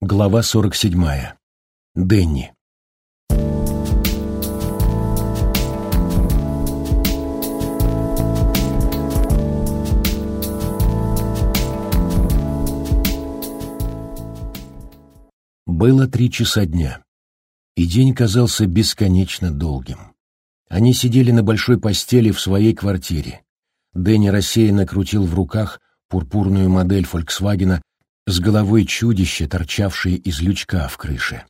Глава 47. Денни. Было три часа дня, и день казался бесконечно долгим. Они сидели на большой постели в своей квартире. Дэнни рассеянно крутил в руках пурпурную модель «Фольксвагена» с головой чудища, торчавшее из лючка в крыше.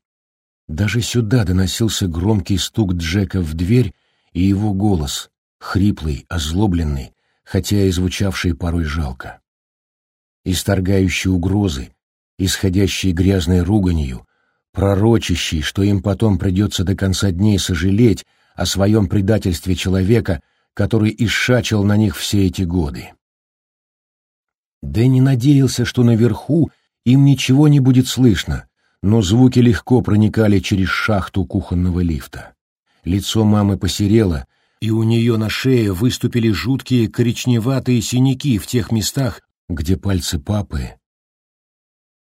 Даже сюда доносился громкий стук Джека в дверь и его голос, хриплый, озлобленный, хотя и звучавший порой жалко. Исторгающий угрозы, исходящий грязной руганью, пророчащий, что им потом придется до конца дней сожалеть о своем предательстве человека, который исшачил на них все эти годы. Дэнни надеялся, что наверху им ничего не будет слышно, но звуки легко проникали через шахту кухонного лифта. Лицо мамы посерело, и у нее на шее выступили жуткие коричневатые синяки в тех местах, где пальцы папы...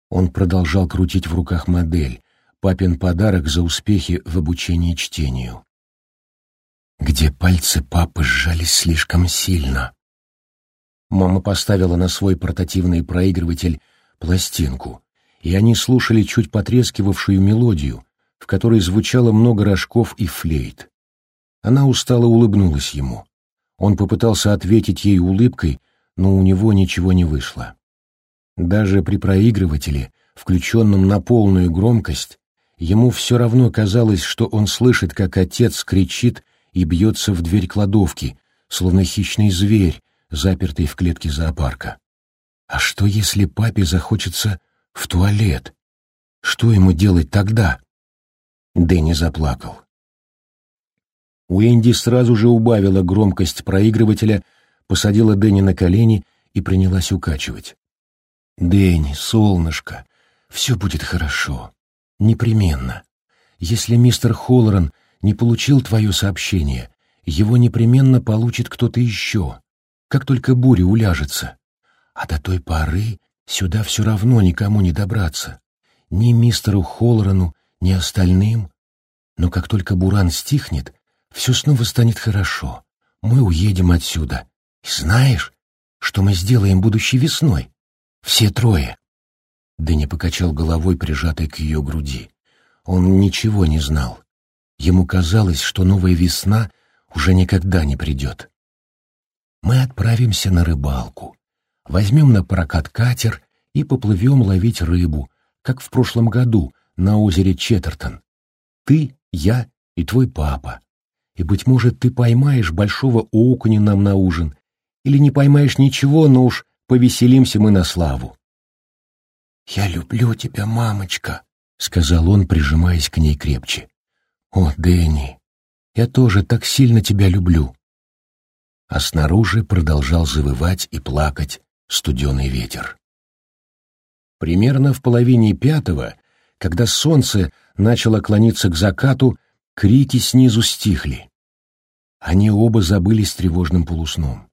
Он продолжал крутить в руках модель, папин подарок за успехи в обучении чтению. Где пальцы папы сжались слишком сильно. Мама поставила на свой портативный проигрыватель пластинку, и они слушали чуть потрескивавшую мелодию, в которой звучало много рожков и флейт. Она устало улыбнулась ему. Он попытался ответить ей улыбкой, но у него ничего не вышло. Даже при проигрывателе, включенном на полную громкость, ему все равно казалось, что он слышит, как отец кричит и бьется в дверь кладовки, словно хищный зверь, запертый в клетке зоопарка. А что, если папе захочется в туалет? Что ему делать тогда? Дэнни заплакал. Уэнди сразу же убавила громкость проигрывателя, посадила Дэнни на колени и принялась укачивать. «Дэнни, солнышко, все будет хорошо. Непременно. Если мистер Холлоран не получил твое сообщение, его непременно получит кто-то еще как только буря уляжется. А до той поры сюда все равно никому не добраться. Ни мистеру Холлорану, ни остальным. Но как только буран стихнет, все снова станет хорошо. Мы уедем отсюда. И знаешь, что мы сделаем будущей весной? Все трое. Дэнни покачал головой, прижатой к ее груди. Он ничего не знал. Ему казалось, что новая весна уже никогда не придет мы отправимся на рыбалку. Возьмем на прокат катер и поплывем ловить рыбу, как в прошлом году на озере Четтертон. Ты, я и твой папа. И, быть может, ты поймаешь большого окуня нам на ужин. Или не поймаешь ничего, но уж повеселимся мы на славу. «Я люблю тебя, мамочка», — сказал он, прижимаясь к ней крепче. «О, Дэнни, я тоже так сильно тебя люблю а снаружи продолжал завывать и плакать студеный ветер. Примерно в половине пятого, когда солнце начало клониться к закату, крики снизу стихли. Они оба забылись тревожным полусном.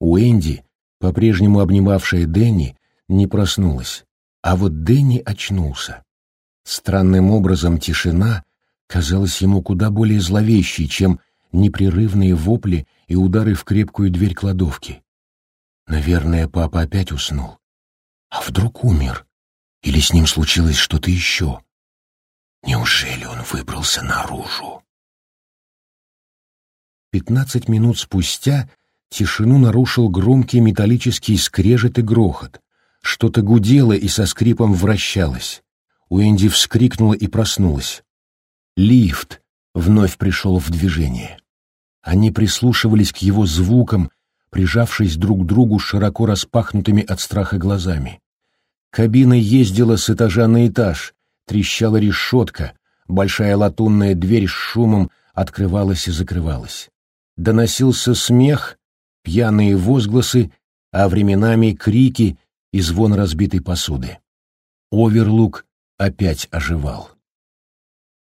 Уэнди, по-прежнему обнимавшая Дэнни, не проснулась, а вот Дэнни очнулся. Странным образом тишина казалась ему куда более зловещей, чем непрерывные вопли и удары в крепкую дверь кладовки. Наверное, папа опять уснул. А вдруг умер? Или с ним случилось что-то еще? Неужели он выбрался наружу? Пятнадцать минут спустя тишину нарушил громкий металлический скрежет и грохот. Что-то гудело и со скрипом вращалось. Уэнди вскрикнула и проснулась. Лифт вновь пришел в движение. Они прислушивались к его звукам, прижавшись друг к другу широко распахнутыми от страха глазами. Кабина ездила с этажа на этаж, трещала решетка, большая латунная дверь с шумом открывалась и закрывалась. Доносился смех, пьяные возгласы, а временами крики и звон разбитой посуды. Оверлук опять оживал.